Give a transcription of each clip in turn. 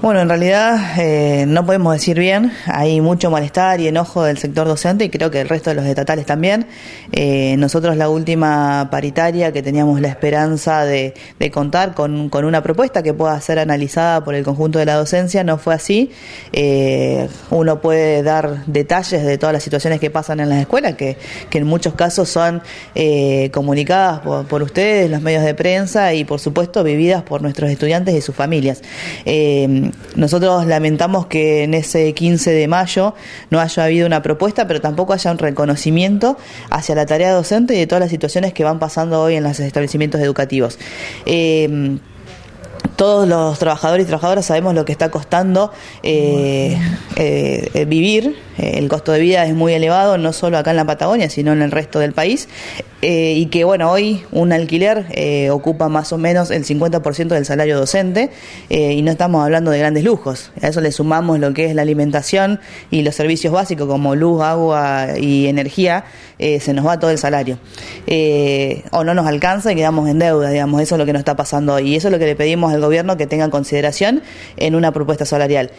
Bueno, en realidad eh, no podemos decir bien, hay mucho malestar y enojo del sector docente y creo que el resto de los estatales también. Eh, nosotros la última paritaria que teníamos la esperanza de, contar con, una propuesta que pueda ser analizada por el conjunto de la docencia no fue así. Eh, uno puede dar detalles de todas las situaciones que pasan en las escuelas, que, en muchos casos son comunicadas por, por, ustedes, los medios de prensa y por supuesto vividas por nuestros estudiantes y sus familias. Nosotros lamentamos que en ese 15 de mayo no haya habido una propuesta, pero tampoco haya un reconocimiento hacia la tarea docente y de todas las situaciones que van pasando hoy en los establecimientos educativos. Eh, todos los trabajadores y trabajadoras sabemos lo que está costando eh, eh, vivir. el costo de vida es muy elevado, no solo acá en la Patagonia, sino en el resto del país. Eh, y que bueno, hoy un alquiler eh, ocupa más o menos el 50% del salario docente eh, y no estamos hablando de grandes lujos. A eso le sumamos lo que es la alimentación y los servicios básicos como luz, agua y energía, se nos va todo el salario. o no nos alcanza y quedamos en deuda, digamos, eso es lo que nos está pasando hoy. Y eso es lo que le pedimos al gobierno que tenga en consideración en una propuesta salarial.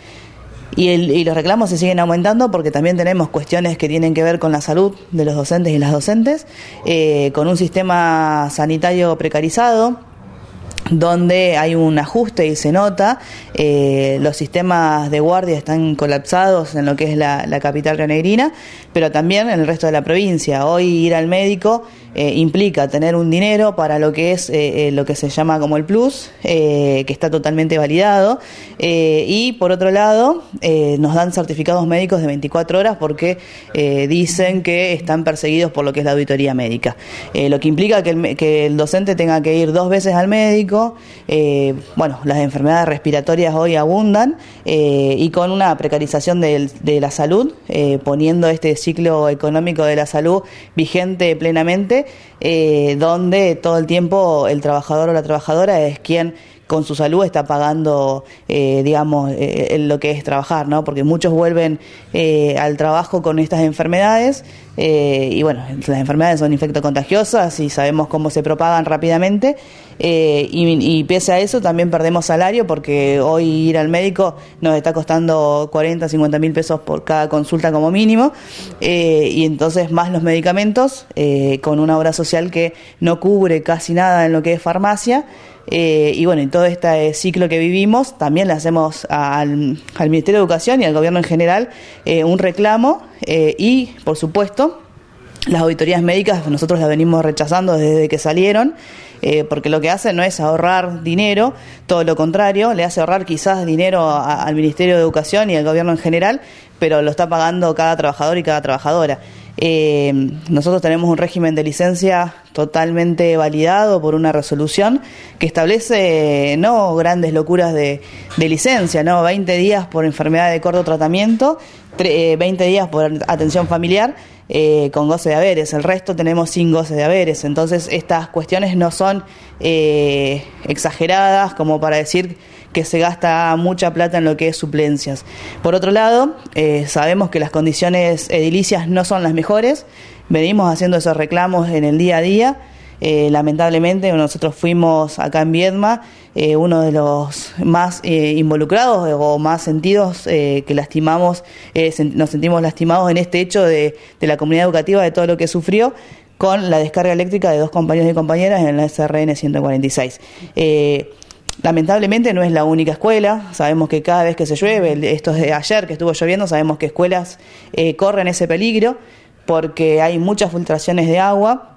Y, los reclamos se siguen aumentando porque también tenemos cuestiones que tienen que ver con la salud de los docentes y las docentes, eh, con un sistema sanitario precarizado, donde hay un ajuste y se nota, eh, los sistemas de guardia están colapsados en lo que es la, capital renegrina, pero también en el resto de la provincia. Hoy ir al médico eh, implica tener un dinero para lo que es eh, lo que se llama como el plus, que está totalmente validado, y por otro lado nos dan certificados médicos de 24 horas porque dicen que están perseguidos por lo que es la auditoría médica, lo que implica que que el docente tenga que ir dos veces al médico, eh, bueno, las enfermedades respiratorias hoy abundan eh, y con una precarización de, la salud, eh, poniendo este ciclo económico de la salud vigente plenamente, donde todo el tiempo el trabajador o la trabajadora es quien con su salud está pagando, digamos, lo que es trabajar, ¿no? Porque muchos vuelven al trabajo con estas enfermedades y bueno, las enfermedades son infectocontagiosas y sabemos cómo se propagan rápidamente eh, y, pese a eso también perdemos salario porque hoy ir al médico nos está costando 40, 50 mil pesos por cada consulta como mínimo eh, y entonces más los medicamentos eh, con una obra social que no cubre casi nada en lo que es farmacia. Y bueno, en todo este ciclo que vivimos, también le hacemos al, al Ministerio de Educación y al Gobierno en general un reclamo y, por supuesto, las auditorías médicas nosotros las venimos rechazando desde que salieron. Eh, porque lo que hace no es ahorrar dinero, todo lo contrario, le hace ahorrar quizás dinero al Ministerio de Educación y al gobierno en general, pero lo está pagando cada trabajador y cada trabajadora. Eh, nosotros tenemos un régimen de licencia totalmente validado por una resolución que establece no grandes locuras de, licencia, no 20 días por enfermedad de corto tratamiento, 20 eh, días por atención familiar eh, con goce de haberes, el resto tenemos sin goce de haberes. Entonces estas cuestiones no son eh, exageradas como para decir que se gasta mucha plata en lo que es suplencias. Por otro lado, eh, sabemos que las condiciones edilicias no son las mejores, venimos haciendo esos reclamos en el día a día eh, lamentablemente nosotros fuimos acá en Viedma eh, uno de los más eh, involucrados o más sentidos que lastimamos, nos sentimos lastimados en este hecho de, la comunidad educativa, de todo lo que sufrió con la descarga eléctrica de dos compañeros y compañeras en la SRN 146. Lamentablemente no es la única escuela, sabemos que cada vez que se llueve, esto es de ayer que estuvo lloviendo, sabemos que escuelas corren ese peligro porque hay muchas filtraciones de agua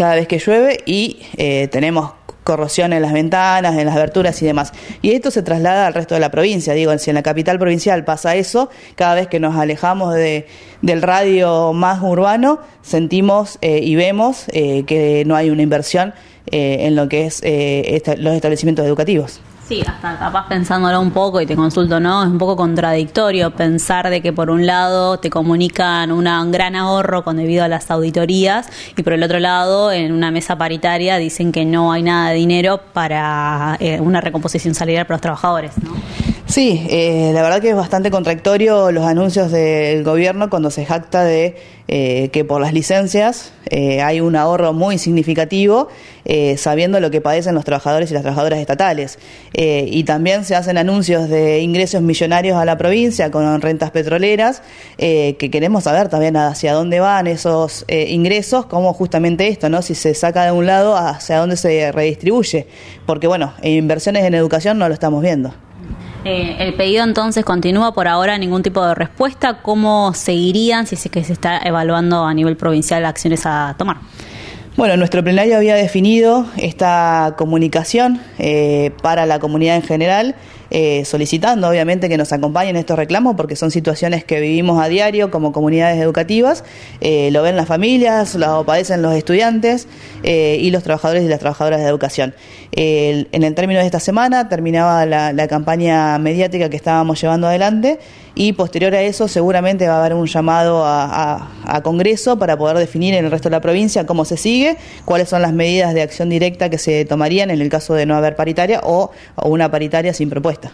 cada vez que llueve y eh, tenemos corrosión en las ventanas, en las aberturas y demás. Y esto se traslada al resto de la provincia. Digo, si en la capital provincial pasa eso, cada vez que nos alejamos de, del radio más urbano, sentimos eh, y vemos eh, que no hay una inversión en lo que es los establecimientos educativos. Sí, hasta capaz pensándolo un poco y te consulto, ¿no? Es un poco contradictorio pensar de que por un lado te comunican un gran ahorro con debido a las auditorías y por el otro lado en una mesa paritaria dicen que no hay nada de dinero para eh, una recomposición salarial para los trabajadores, ¿no? Sí, eh, la verdad que es bastante contradictorio los anuncios del gobierno cuando se jacta de eh, que por las licencias eh, hay un ahorro muy significativo, sabiendo lo que padecen los trabajadores y las trabajadoras estatales. y también se hacen anuncios de ingresos millonarios a la provincia con rentas petroleras, que queremos saber también hacia dónde van esos ingresos, como justamente esto, ¿no? Si se saca de un lado, hacia dónde se redistribuye. Porque, bueno, inversiones en educación no lo estamos viendo. Eh, el pedido entonces continúa por ahora, ningún tipo de respuesta. ¿Cómo seguirían si es que se está evaluando a nivel provincial acciones a tomar? Bueno, nuestro plenario había definido esta comunicación eh, para la comunidad en general, eh, solicitando obviamente que nos acompañen estos reclamos porque son situaciones que vivimos a diario como comunidades educativas, eh, lo ven las familias, lo padecen los estudiantes y los trabajadores y las trabajadoras de educación. en el término de esta semana terminaba la, campaña mediática que estábamos llevando adelante y posterior a eso seguramente va a haber un llamado a Congreso para poder definir en el resto de la provincia cómo se sigue cuáles son las medidas de acción directa que se tomarían en el caso de no haber paritaria o una paritaria sin propuesta. ahorita.